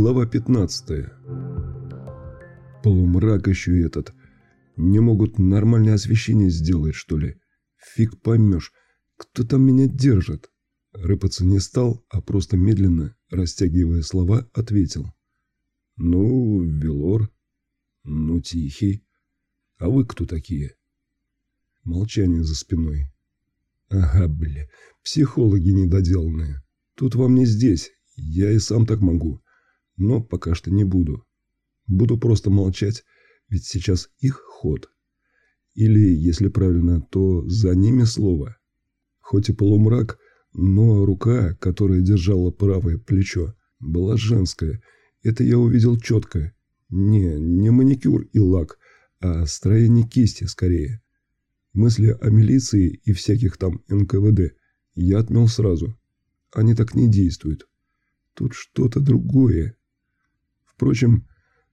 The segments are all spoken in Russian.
Глава 15. Полумрак еще этот. Не могут нормальное освещение сделать, что ли? Фиг поймешь, кто там меня держит. Рыпаться не стал, а просто медленно, растягивая слова, ответил. Ну, Велор. Ну, Тихий. А вы кто такие? Молчание за спиной. Ага, бля, психологи недоделанные. Тут вам не здесь, я и сам так могу. Но пока что не буду. Буду просто молчать, ведь сейчас их ход. Или, если правильно, то за ними слово. Хоть и полумрак, но рука, которая держала правое плечо, была женская. Это я увидел четко. Не, не маникюр и лак, а строение кисти скорее. Мысли о милиции и всяких там НКВД я отмел сразу. Они так не действуют. Тут что-то другое. Впрочем,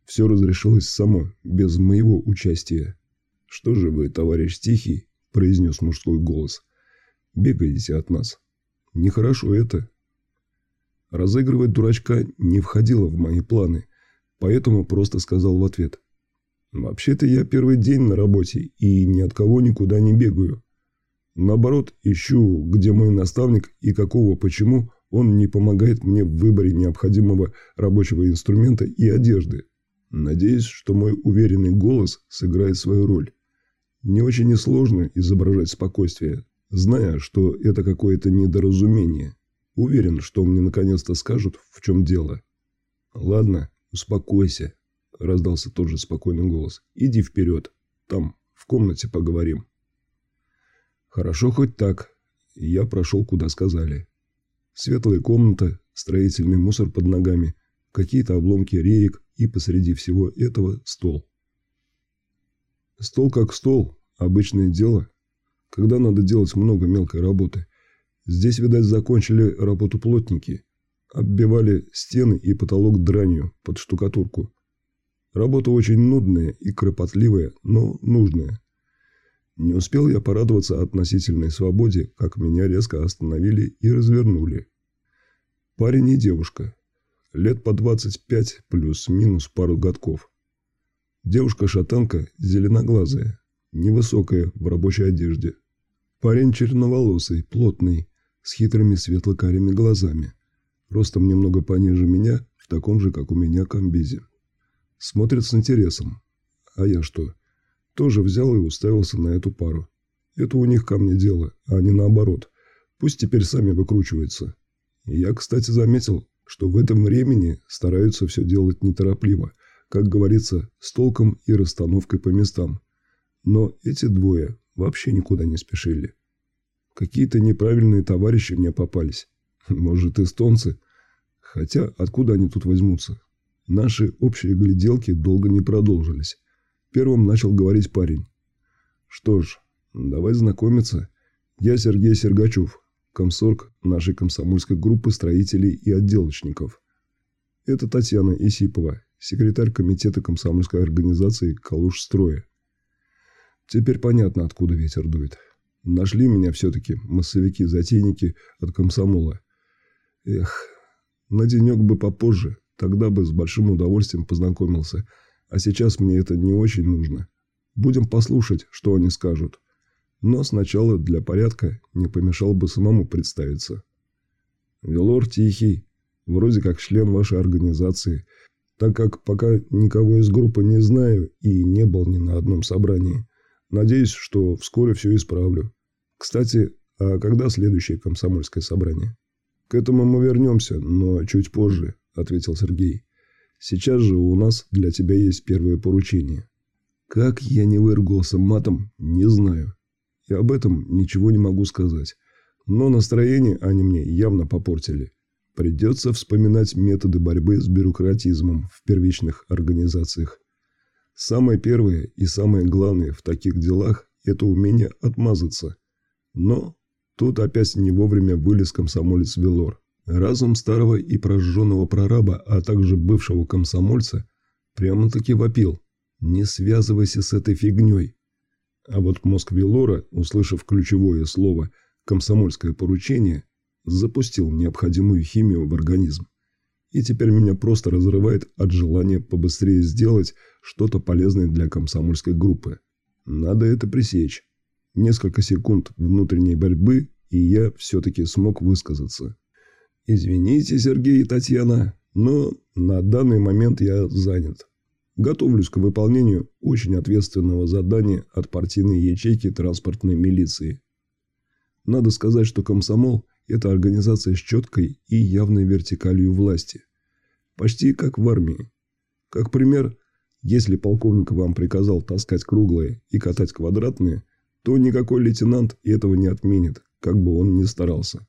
все разрешилось само, без моего участия. «Что же вы, товарищ Тихий?» – произнес мужской голос. «Бегаете от нас. Нехорошо это». Разыгрывать дурачка не входило в мои планы, поэтому просто сказал в ответ. «Вообще-то я первый день на работе и ни от кого никуда не бегаю. Наоборот, ищу, где мой наставник и какого почему он не помогает мне в выборе необходимого рабочего инструмента и одежды. Надеюсь, что мой уверенный голос сыграет свою роль. Не очень и сложно изображать спокойствие, зная, что это какое-то недоразумение. Уверен, что мне наконец-то скажут, в чем дело. «Ладно, успокойся», – раздался тот же спокойный голос. «Иди вперед. Там, в комнате поговорим». Хорошо хоть так. Я прошел, куда сказали. Светлая комната, строительный мусор под ногами, какие-то обломки реек и посреди всего этого стол. Стол как стол, обычное дело, когда надо делать много мелкой работы. Здесь, видать, закончили работу плотники, оббивали стены и потолок дранью под штукатурку. Работа очень нудная и кропотливая, но нужная. Не успел я порадоваться относительной свободе, как меня резко остановили и развернули. Парень и девушка. Лет по 25 плюс-минус пару годков. Девушка-шатанка зеленоглазая, невысокая, в рабочей одежде. Парень черноволосый, плотный, с хитрыми светло-карими глазами. Ростом немного пониже меня, в таком же, как у меня, комбезе. Смотрит с интересом. А я что? Тоже взял и уставился на эту пару. Это у них ко мне дело, а не наоборот. Пусть теперь сами выкручиваются. я, кстати, заметил, что в этом времени стараются все делать неторопливо, как говорится, с толком и расстановкой по местам. Но эти двое вообще никуда не спешили. Какие-то неправильные товарищи мне попались. Может, эстонцы? Хотя откуда они тут возьмутся? Наши общие гляделки долго не продолжились. Первым начал говорить парень. Что ж, давай знакомиться. Я Сергей Сергачев, комсорг нашей комсомольской группы строителей и отделочников. Это Татьяна Исипова, секретарь комитета комсомольской организации «Калужстроя». Теперь понятно, откуда ветер дует. Нашли меня все-таки массовики-затейники от комсомола. Эх, на денек бы попозже, тогда бы с большим удовольствием познакомился – а сейчас мне это не очень нужно. Будем послушать, что они скажут. Но сначала для порядка не помешал бы самому представиться. Велор Тихий, вроде как член вашей организации, так как пока никого из группы не знаю и не был ни на одном собрании. Надеюсь, что вскоре все исправлю. Кстати, а когда следующее комсомольское собрание? К этому мы вернемся, но чуть позже, ответил Сергей. Сейчас же у нас для тебя есть первое поручение. Как я не выругался матом, не знаю. И об этом ничего не могу сказать. Но настроение они мне явно попортили. Придется вспоминать методы борьбы с бюрократизмом в первичных организациях. Самое первое и самое главное в таких делах – это умение отмазаться. Но тут опять не вовремя вылез комсомолец Велор. Разум старого и прожженного прораба, а также бывшего комсомольца, прямо-таки вопил. «Не связывайся с этой фигней». А вот мозг Велора, услышав ключевое слово «комсомольское поручение», запустил необходимую химию в организм. И теперь меня просто разрывает от желания побыстрее сделать что-то полезное для комсомольской группы. Надо это пресечь. Несколько секунд внутренней борьбы, и я все-таки смог высказаться. «Извините, Сергей и Татьяна, но на данный момент я занят. Готовлюсь к выполнению очень ответственного задания от партийной ячейки транспортной милиции. Надо сказать, что комсомол – это организация с четкой и явной вертикалью власти. Почти как в армии. Как пример, если полковник вам приказал таскать круглые и катать квадратные, то никакой лейтенант этого не отменит, как бы он ни старался.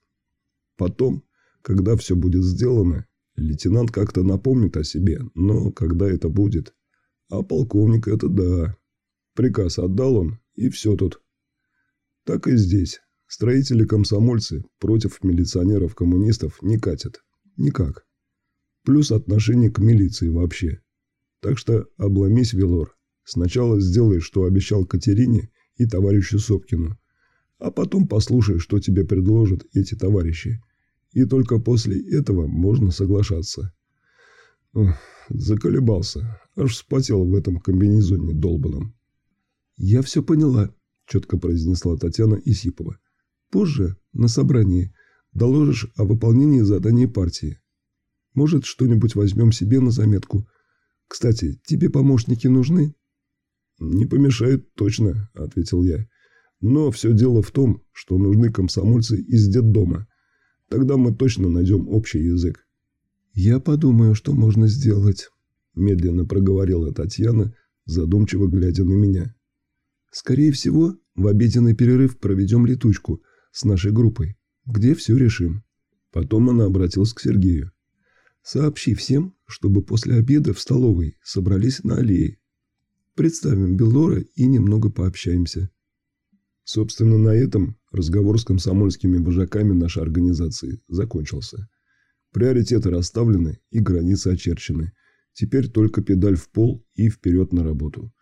Потом, когда все будет сделано, лейтенант как-то напомнит о себе, но когда это будет? А полковник это да. Приказ отдал он, и все тут. Так и здесь. Строители-комсомольцы против милиционеров-коммунистов не катят. Никак. Плюс отношение к милиции вообще. Так что обломись, Велор. Сначала сделай, что обещал Катерине и товарищу Сопкину. А потом послушай, что тебе предложат эти товарищи. И только после этого можно соглашаться. Ох, заколебался. Аж вспотел в этом комбинезоне долбаном. «Я все поняла», – четко произнесла Татьяна Исипова. Позже, на собрании, доложишь о выполнении заданий партии. Может, что-нибудь возьмем себе на заметку. Кстати, тебе помощники нужны?» «Не помешает точно», – ответил я. «Но все дело в том, что нужны комсомольцы из детдома. Тогда мы точно найдем общий язык». «Я подумаю, что можно сделать», – медленно проговорила Татьяна, задумчиво глядя на меня. «Скорее всего, в обеденный перерыв проведем летучку – с нашей группой, где все решим. Потом она обратилась к Сергею. Сообщи всем, чтобы после обеда в столовой собрались на аллее. Представим Беллора и немного пообщаемся. Собственно, на этом разговор с комсомольскими вожаками нашей организации закончился. Приоритеты расставлены и границы очерчены. Теперь только педаль в пол и вперед на работу.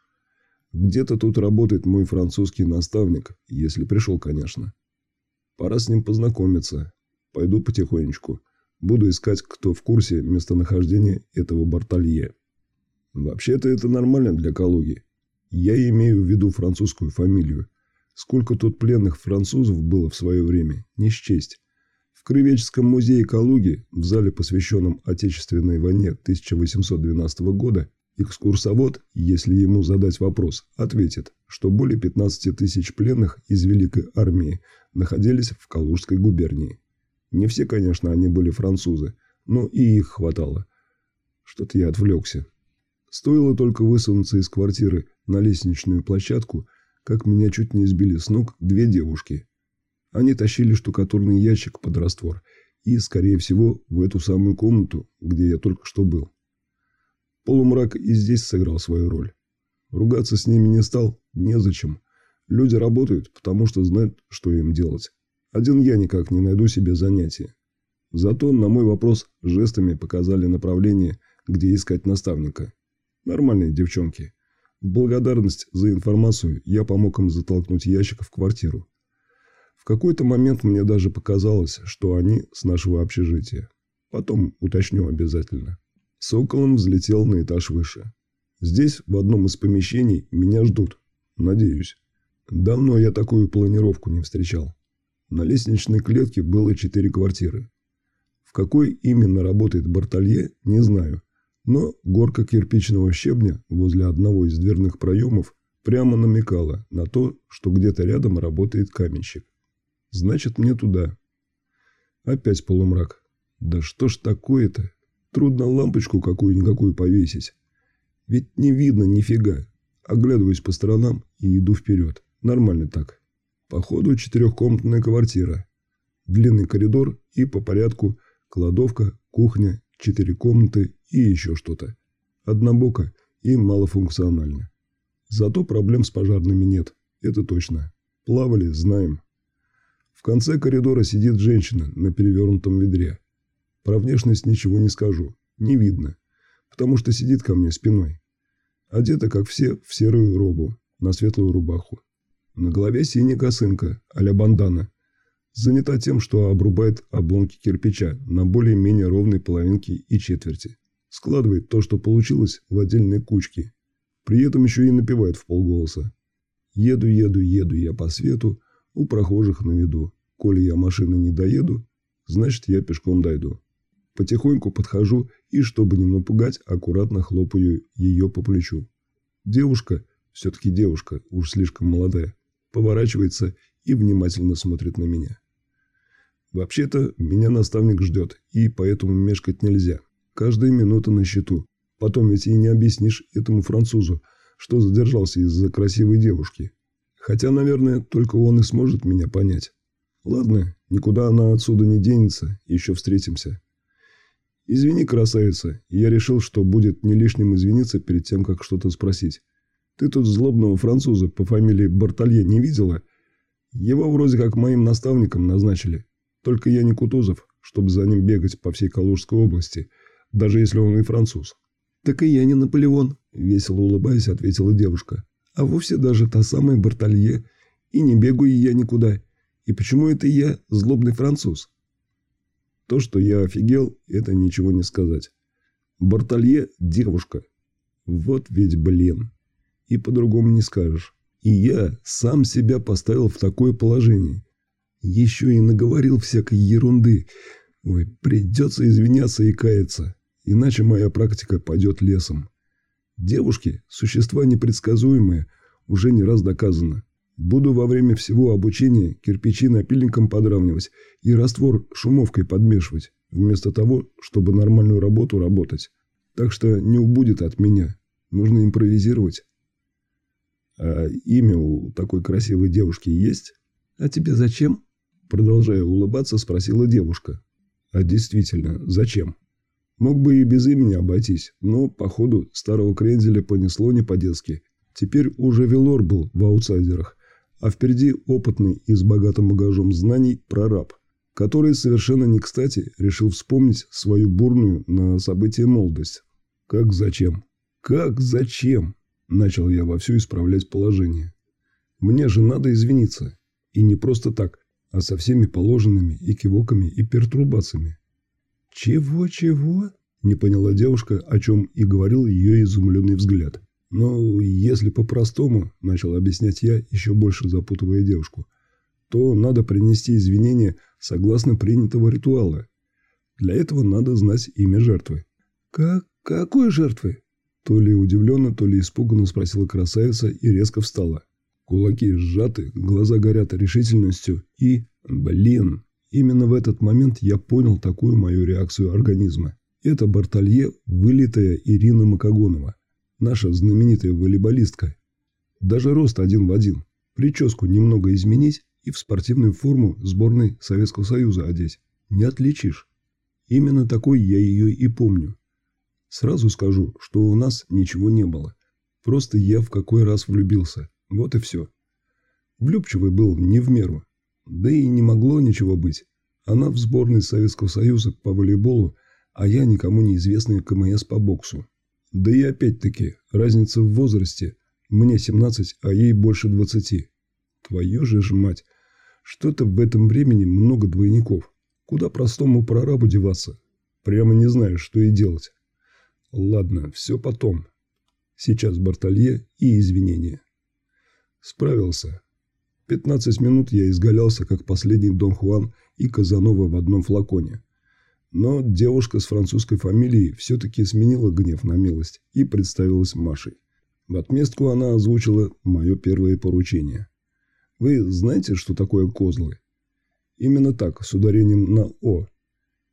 Где-то тут работает мой французский наставник, если пришел, конечно. Пора с ним познакомиться. Пойду потихонечку. Буду искать, кто в курсе местонахождения этого Бартолье. Вообще-то это нормально для Калуги. Я имею в виду французскую фамилию. Сколько тут пленных французов было в свое время, не счесть. В Крывеческом музее Калуги, в зале, посвященном Отечественной войне 1812 года, экскурсовод, если ему задать вопрос, ответит, что более 15 тысяч пленных из Великой армии находились в Калужской губернии. Не все, конечно, они были французы, но и их хватало. Что-то я отвлекся. Стоило только высунуться из квартиры на лестничную площадку, как меня чуть не сбили с ног две девушки. Они тащили штукатурный ящик под раствор и, скорее всего, в эту самую комнату, где я только что был. Полумрак и здесь сыграл свою роль. Ругаться с ними не стал, незачем. Люди работают, потому что знают, что им делать. Один я никак не найду себе занятия. Зато на мой вопрос жестами показали направление, где искать наставника. Нормальные девчонки. В благодарность за информацию я помог им затолкнуть ящик в квартиру. В какой-то момент мне даже показалось, что они с нашего общежития. Потом уточню обязательно. Соколом взлетел на этаж выше. Здесь, в одном из помещений, меня ждут. Надеюсь. Давно я такую планировку не встречал. На лестничной клетке было четыре квартиры. В какой именно работает Бартолье, не знаю. Но горка кирпичного щебня возле одного из дверных проемов прямо намекала на то, что где-то рядом работает каменщик. Значит, мне туда. Опять полумрак. Да что ж такое-то? Трудно лампочку какую-никакую повесить. Ведь не видно нифига. Оглядываюсь по сторонам и иду вперед. Нормально так. Походу четырехкомнатная квартира. Длинный коридор и по порядку кладовка, кухня, четыре комнаты и еще что-то. Однобоко и малофункционально. Зато проблем с пожарными нет, это точно. Плавали, знаем. В конце коридора сидит женщина на перевернутом ведре. Про внешность ничего не скажу, не видно, потому что сидит ко мне спиной. Одета, как все, в серую робу, на светлую рубаху. На голове синяя косынка, а-ля бандана. занята тем, что обрубает обломки кирпича на более-менее ровной половинке и четверти. Складывает то, что получилось, в отдельные кучки. При этом еще и напевает в полголоса. Еду, еду, еду я по свету, у прохожих на виду. Коли я машины не доеду, значит я пешком дойду. Потихоньку подхожу и, чтобы не напугать, аккуратно хлопаю ее по плечу. Девушка, все-таки девушка, уж слишком молодая, поворачивается и внимательно смотрит на меня. Вообще-то, меня наставник ждет, и поэтому мешкать нельзя. Каждая минута на счету. Потом ведь и не объяснишь этому французу, что задержался из-за красивой девушки. Хотя, наверное, только он и сможет меня понять. Ладно, никуда она отсюда не денется, еще встретимся. Извини, красавица, я решил, что будет не лишним извиниться перед тем, как что-то спросить. Ты тут злобного француза по фамилии Бартолье не видела? Его вроде как моим наставником назначили. Только я не Кутузов, чтобы за ним бегать по всей Калужской области, даже если он и француз. Так и я не Наполеон, весело улыбаясь, ответила девушка. А вовсе даже та самая Бартолье. И не бегаю я никуда. И почему это я злобный француз? То, что я офигел, это ничего не сказать. Бартолье – девушка. Вот ведь блин. И по-другому не скажешь. И я сам себя поставил в такое положение. Еще и наговорил всякой ерунды. Ой, придется извиняться и каяться. Иначе моя практика пойдет лесом. Девушки – существа непредсказуемые, уже не раз доказано. Буду во время всего обучения кирпичи напильником подравнивать и раствор шумовкой подмешивать, вместо того, чтобы нормальную работу работать. Так что не убудет от меня. Нужно импровизировать. А имя у такой красивой девушки есть? А тебе зачем? Продолжая улыбаться, спросила девушка. А действительно, зачем? Мог бы и без имени обойтись, но, походу, старого крензеля понесло не по-детски. Теперь уже Велор был в аутсайдерах, а впереди опытный и с богатым багажом знаний прораб, который совершенно не кстати решил вспомнить свою бурную на события молодость. Как зачем? Как зачем? Начал я вовсю исправлять положение. Мне же надо извиниться. И не просто так, а со всеми положенными экивоками и пертурбациями. «Чего-чего?» – не поняла девушка, о чем и говорил ее изумленный взгляд. «Ну, если по-простому», – начал объяснять я, еще больше запутывая девушку, то надо принести извинения согласно принятого ритуала. Для этого надо знать имя жертвы. «Как? Какой жертвы?» То ли удивленно, то ли испуганно спросила красавица и резко встала. Кулаки сжаты, глаза горят решительностью и... Блин, именно в этот момент я понял такую мою реакцию организма. Это Бартолье, вылитая Ирина Макогонова наша знаменитая волейболистка. Даже рост один в один. Прическу немного изменить и в спортивную форму сборной Советского Союза одеть. Не отличишь. Именно такой я ее и помню. Сразу скажу, что у нас ничего не было. Просто я в какой раз влюбился. Вот и все. Влюбчивый был не в меру. Да и не могло ничего быть. Она в сборной Советского Союза по волейболу, а я никому неизвестный КМС по боксу. Да и опять-таки, разница в возрасте. Мне 17, а ей больше 20. Твою же ж мать. Что-то в этом времени много двойников. Куда простому прорабу деваться? Прямо не знаю, что и делать. Ладно, все потом. Сейчас Бартолье и извинения. Справился. 15 минут я изгалялся, как последний Дон Хуан и Казанова в одном флаконе. Но девушка с французской фамилией все-таки сменила гнев на милость и представилась Машей. В отместку она озвучила мое первое поручение. Вы знаете, что такое козлы? Именно так, с ударением на «о».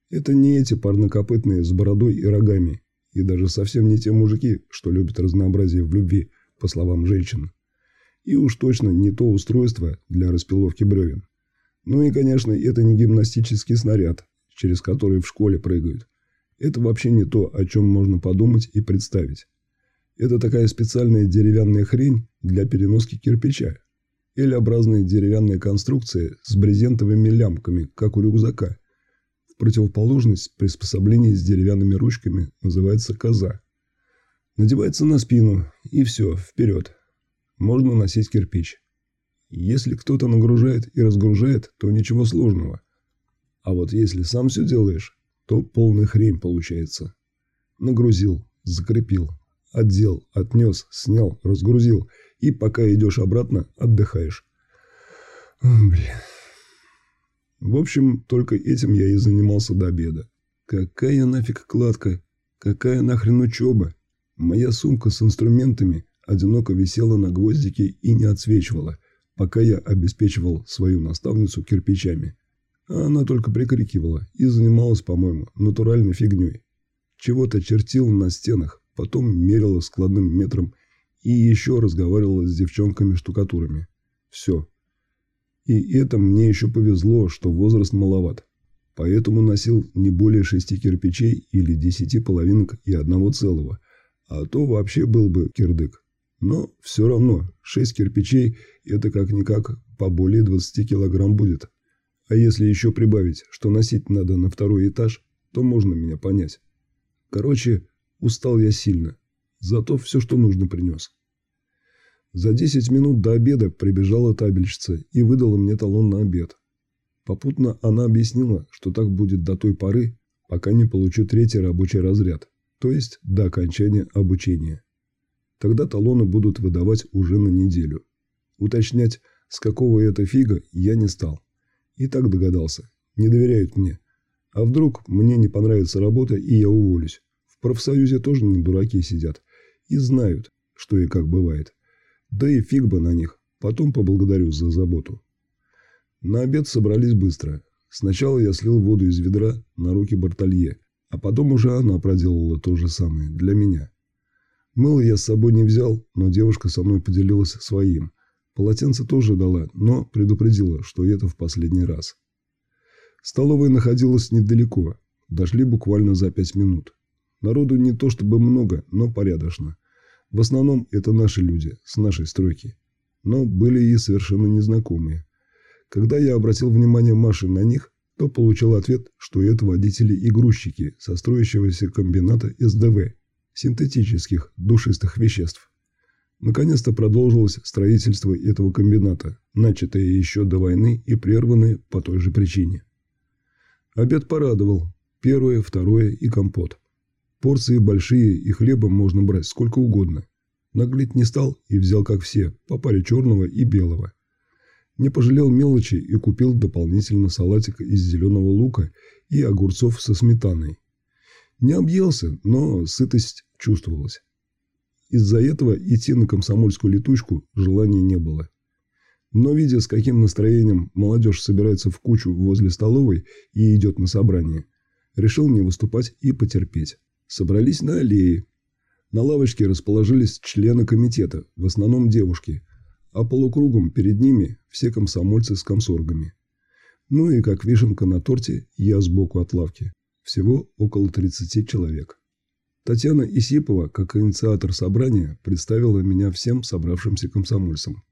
Это не эти парнокопытные с бородой и рогами, и даже совсем не те мужики, что любят разнообразие в любви, по словам женщин. И уж точно не то устройство для распиловки бревен. Ну и, конечно, это не гимнастический снаряд, через которые в школе прыгают. Это вообще не то, о чем можно подумать и представить. Это такая специальная деревянная хрень для переноски кирпича. L-образная деревянная конструкция с брезентовыми лямками, как у рюкзака. В противоположность приспособление с деревянными ручками называется коза. Надевается на спину, и все, вперед. Можно носить кирпич. Если кто-то нагружает и разгружает, то ничего сложного. А вот если сам все делаешь, то полная хрень получается. Нагрузил, закрепил, отдел, отнес, снял, разгрузил, и пока идешь обратно, отдыхаешь. Блин. В общем, только этим я и занимался до обеда. Какая нафиг кладка? Какая нахрен учеба? Моя сумка с инструментами одиноко висела на гвоздике и не отсвечивала, пока я обеспечивал свою наставницу кирпичами. А она только прикрикивала и занималась, по-моему, натуральной фигней. Чего-то чертила на стенах, потом мерила складным метром и еще разговаривала с девчонками-штукатурами. Все. И это мне еще повезло, что возраст маловат поэтому носил не более шести кирпичей или десяти половинок и одного целого, а то вообще был бы кирдык. Но все равно шесть кирпичей – это как-никак по более 20 килограмм будет. А если еще прибавить, что носить надо на второй этаж, то можно меня понять. Короче, устал я сильно, зато все, что нужно, принес. За 10 минут до обеда прибежала табельщица и выдала мне талон на обед. Попутно она объяснила, что так будет до той поры, пока не получу третий рабочий разряд, то есть до окончания обучения. Тогда талоны будут выдавать уже на неделю. Уточнять, с какого это фига, я не стал. И так догадался. Не доверяют мне. А вдруг мне не понравится работа и я уволюсь? В профсоюзе тоже не дураки сидят. И знают, что и как бывает. Да и фиг бы на них. Потом поблагодарю за заботу. На обед собрались быстро. Сначала я слил воду из ведра на руки Бартолье, а потом уже она проделала то же самое для меня. Мыло я с собой не взял, но девушка со мной поделилась своим. Полотенце тоже дала, но предупредила, что это в последний раз. Столовая находилась недалеко. Дошли буквально за пять минут. Народу не то чтобы много, но порядочно. В основном это наши люди, с нашей стройки. Но были и совершенно незнакомые. Когда я обратил внимание Маши на них, то получил ответ, что это водители и грузчики со строящегося комбината СДВ – синтетических душистых веществ. Наконец-то продолжилось строительство этого комбината, начатое еще до войны и прерванное по той же причине. Обед порадовал. Первое, второе и компот. Порции большие и хлеба можно брать сколько угодно. Наглеть не стал и взял, как все, по паре черного и белого – не пожалел мелочи и купил дополнительно салатик из зеленого лука и огурцов со сметаной. Не объелся, но сытость чувствовалась. Из-за этого идти на комсомольскую летучку желания не было. Но видя, с каким настроением молодежь собирается в кучу возле столовой и идет на собрание, решил не выступать и потерпеть. Собрались на аллее. На лавочке расположились члены комитета, в основном девушки, а полукругом перед ними все комсомольцы с комсоргами. Ну и как вишенка на торте я сбоку от лавки. Всего около 30 человек. Татьяна Исипова, как инициатор собрания, представила меня всем собравшимся комсомольцам.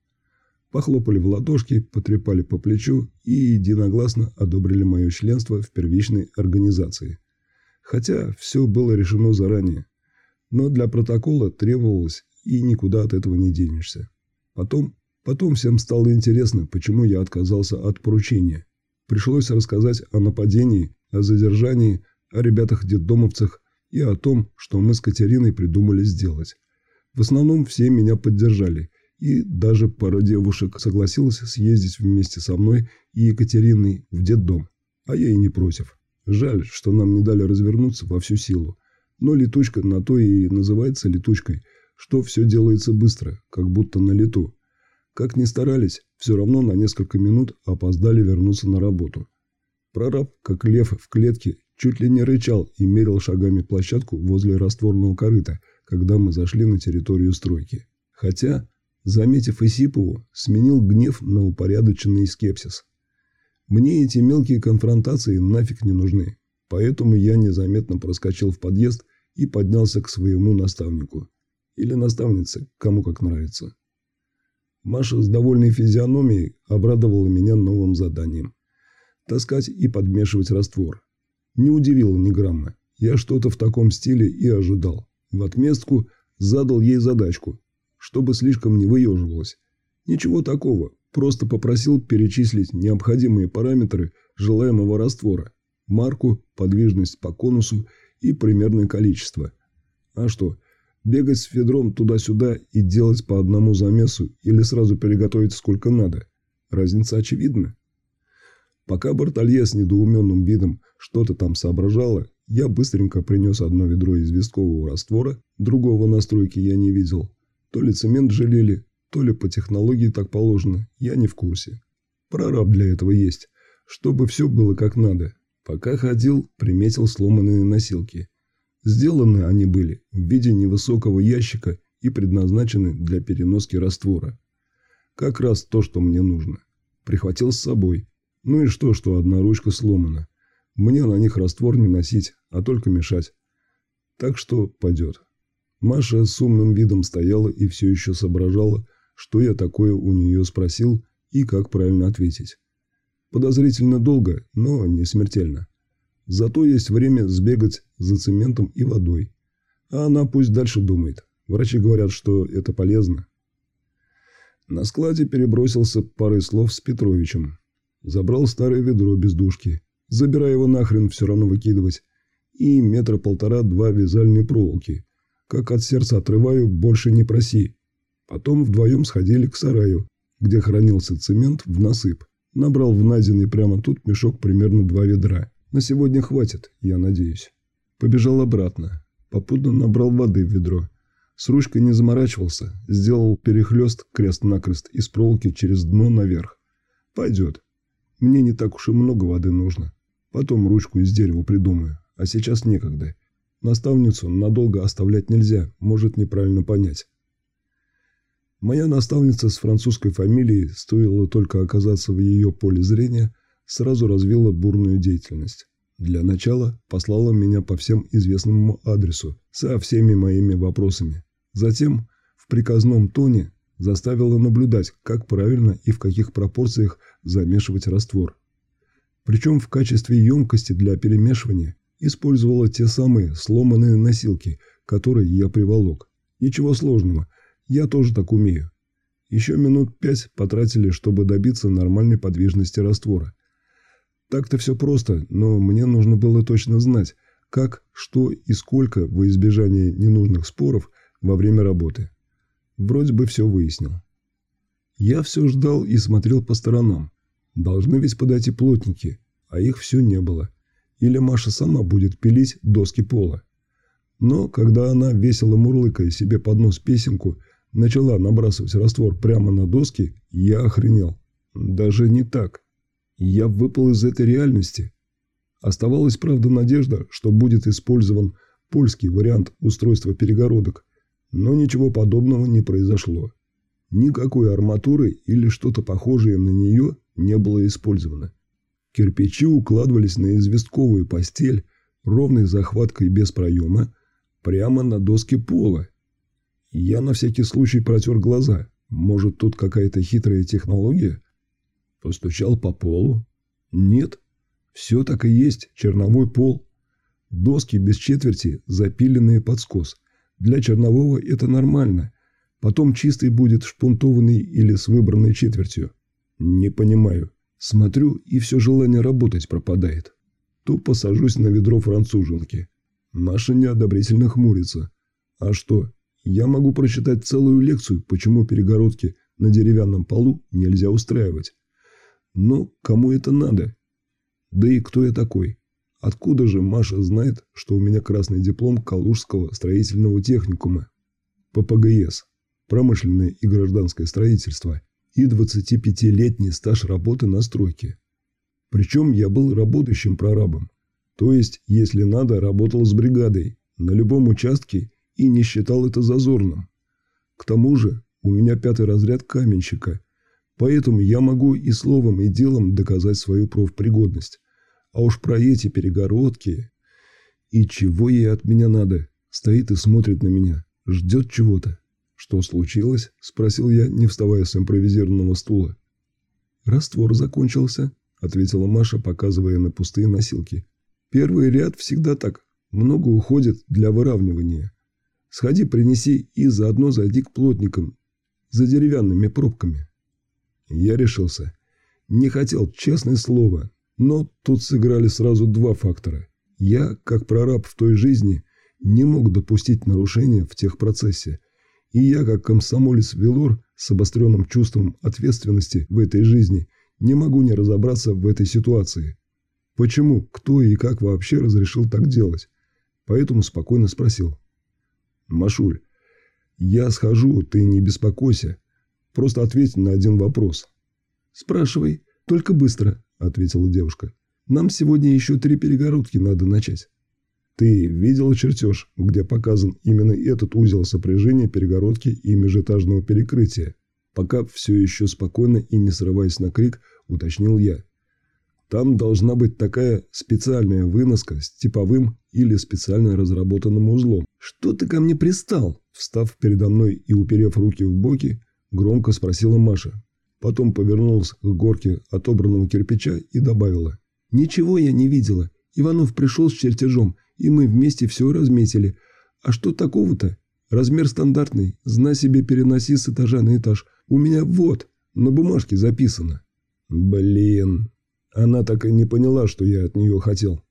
Похлопали в ладошки, потрепали по плечу и единогласно одобрили мое членство в первичной организации. Хотя все было решено заранее. Но для протокола требовалось, и никуда от этого не денешься. Потом, потом всем стало интересно, почему я отказался от поручения. Пришлось рассказать о нападении, о задержании, о ребятах-детдомовцах и о том, что мы с Катериной придумали сделать. В основном все меня поддержали, и даже пара девушек согласилась съездить вместе со мной и Екатериной в детдом, а я и не против. Жаль, что нам не дали развернуться во всю силу. Но летучка на то и называется летучкой – что все делается быстро, как будто на лету. Как ни старались, все равно на несколько минут опоздали вернуться на работу. Прораб, как лев в клетке, чуть ли не рычал и мерил шагами площадку возле растворного корыта, когда мы зашли на территорию стройки. Хотя, заметив Исипову, сменил гнев на упорядоченный скепсис. Мне эти мелкие конфронтации нафиг не нужны, поэтому я незаметно проскочил в подъезд и поднялся к своему наставнику. Или наставнице, кому как нравится. Маша с довольной физиономией обрадовала меня новым заданием. Таскать и подмешивать раствор. Не удивило ни грамма. Я что-то в таком стиле и ожидал. В отместку задал ей задачку, чтобы слишком не выеживалась. Ничего такого, Просто попросил перечислить необходимые параметры желаемого раствора, марку, подвижность по конусу и примерное количество. А что, бегать с ведром туда-сюда и делать по одному замесу или сразу переготовить сколько надо? Разница очевидна. Пока Бартолье с недоуменным видом что-то там соображала, я быстренько принес одно ведро известкового раствора, другого настройки я не видел. То ли цемент жалели, то ли по технологии так положено, я не в курсе. Прораб для этого есть, чтобы все было как надо. Пока ходил, приметил сломанные носилки. Сделаны они были в виде невысокого ящика и предназначены для переноски раствора. Как раз то, что мне нужно. Прихватил с собой. Ну и что, что одна ручка сломана. Мне на них раствор не носить, а только мешать. Так что пойдет. Маша с умным видом стояла и все еще соображала, что я такое у нее спросил и как правильно ответить. Подозрительно долго, но не смертельно. Зато есть время сбегать за цементом и водой. А она пусть дальше думает. Врачи говорят, что это полезно. На складе перебросился парой слов с Петровичем. Забрал старое ведро без душки. Забирай его нахрен, все равно выкидывать. И метра полтора-два вязальной проволоки. Как от сердца отрываю, больше не проси. Потом вдвоем сходили к сараю, где хранился цемент в насып. Набрал в найденный прямо тут мешок примерно два ведра. На сегодня хватит, я надеюсь. Побежал обратно. Попутно набрал воды в ведро. С ручкой не заморачивался. Сделал перехлест крест-накрест из проволоки через дно наверх. Пойдет. Мне не так уж и много воды нужно. Потом ручку из дерева придумаю. А сейчас некогда. Наставницу надолго оставлять нельзя, может неправильно понять. Моя наставница с французской фамилией, стоило только оказаться в ее поле зрения, сразу развила бурную деятельность. Для начала послала меня по всем известному адресу со всеми моими вопросами. Затем в приказном тоне заставила наблюдать, как правильно и в каких пропорциях замешивать раствор. Причем в качестве емкости для перемешивания использовала те самые сломанные носилки, которые я приволок. Ничего сложного – я тоже так умею. Еще минут пять потратили, чтобы добиться нормальной подвижности раствора. Так-то все просто, но мне нужно было точно знать, как, что и сколько во избежание ненужных споров во время работы. Вроде бы все выяснил. Я все ждал и смотрел по сторонам. Должны ведь подойти плотники, а их все не было. Или Маша сама будет пилить доски пола. Но когда она, весело мурлыкая себе под нос песенку, начала набрасывать раствор прямо на доски, я охренел. Даже не так. Я выпал из этой реальности. Оставалась, правда, надежда, что будет использован польский вариант устройства перегородок, но ничего подобного не произошло. Никакой арматуры или что-то похожее на нее не было использовано. Кирпичи укладывались на известковую постель ровной захваткой без проема прямо на доски пола я на всякий случай протер глаза. Может, тут какая-то хитрая технология? Постучал по полу. Нет. Все так и есть. Черновой пол. Доски без четверти, запиленные под скос. Для чернового это нормально. Потом чистый будет шпунтованный или с выбранной четвертью. Не понимаю. Смотрю, и все желание работать пропадает. То посажусь на ведро француженки. Маша неодобрительно хмурится. А что, я могу прочитать целую лекцию, почему перегородки на деревянном полу нельзя устраивать. Но кому это надо? Да и кто я такой? Откуда же Маша знает, что у меня красный диплом Калужского строительного техникума? ППГС. Промышленное и гражданское строительство. И 25-летний стаж работы на стройке. Причем я был работающим прорабом. То есть, если надо, работал с бригадой. На любом участке и не считал это зазорным. К тому же у меня пятый разряд каменщика, поэтому я могу и словом, и делом доказать свою профпригодность. А уж про эти перегородки... И чего ей от меня надо? Стоит и смотрит на меня, ждет чего-то. «Что случилось?» – спросил я, не вставая с импровизированного стула. «Раствор закончился», – ответила Маша, показывая на пустые носилки. «Первый ряд всегда так. Много уходит для выравнивания. Сходи, принеси и заодно зайди к плотникам за деревянными пробками. Я решился. Не хотел, честное слово. Но тут сыграли сразу два фактора. Я, как прораб в той жизни, не мог допустить нарушения в техпроцессе. И я, как комсомолец Велор, с обостренным чувством ответственности в этой жизни, не могу не разобраться в этой ситуации. Почему, кто и как вообще разрешил так делать? Поэтому спокойно спросил. «Машуль, я схожу, ты не беспокойся. Просто ответь на один вопрос». «Спрашивай, только быстро», – ответила девушка. «Нам сегодня еще три перегородки надо начать». Ты видел чертеж, где показан именно этот узел сопряжения перегородки и межэтажного перекрытия? Пока все еще спокойно и не срываясь на крик, уточнил я. Там должна быть такая специальная выноска с типовым или специально разработанным узлом. «Что ты ко мне пристал?» Встав передо мной и уперев руки в боки, громко спросила Маша. Потом повернулась к горке отобранного кирпича и добавила. «Ничего я не видела. Иванов пришел с чертежом и мы вместе все разметили. А что такого-то? Размер стандартный, знай себе переноси с этажа на этаж. У меня вот, на бумажке записано. Блин, она так и не поняла, что я от нее хотел.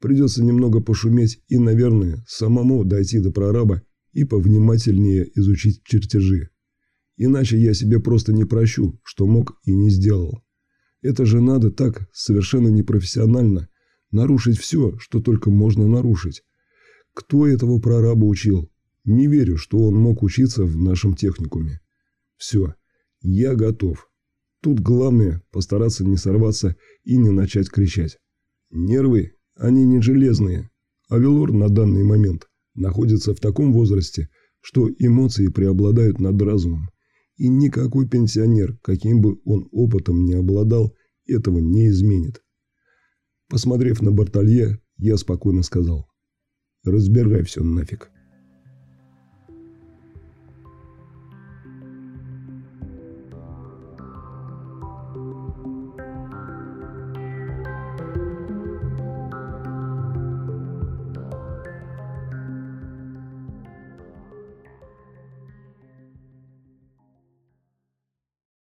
Придется немного пошуметь и, наверное, самому дойти до прораба и повнимательнее изучить чертежи. Иначе я себе просто не прощу, что мог и не сделал. Это же надо так, совершенно непрофессионально, нарушить все, что только можно нарушить. Кто этого прораба учил? Не верю, что он мог учиться в нашем техникуме. Все, я готов. Тут главное постараться не сорваться и не начать кричать. Нервы, они не железные, а Велор на данный момент находится в таком возрасте, что эмоции преобладают над разумом. И никакой пенсионер, каким бы он опытом не обладал, этого не изменит. Посмотрев на Бартолье, я спокойно сказал. «Разбирай все нафиг».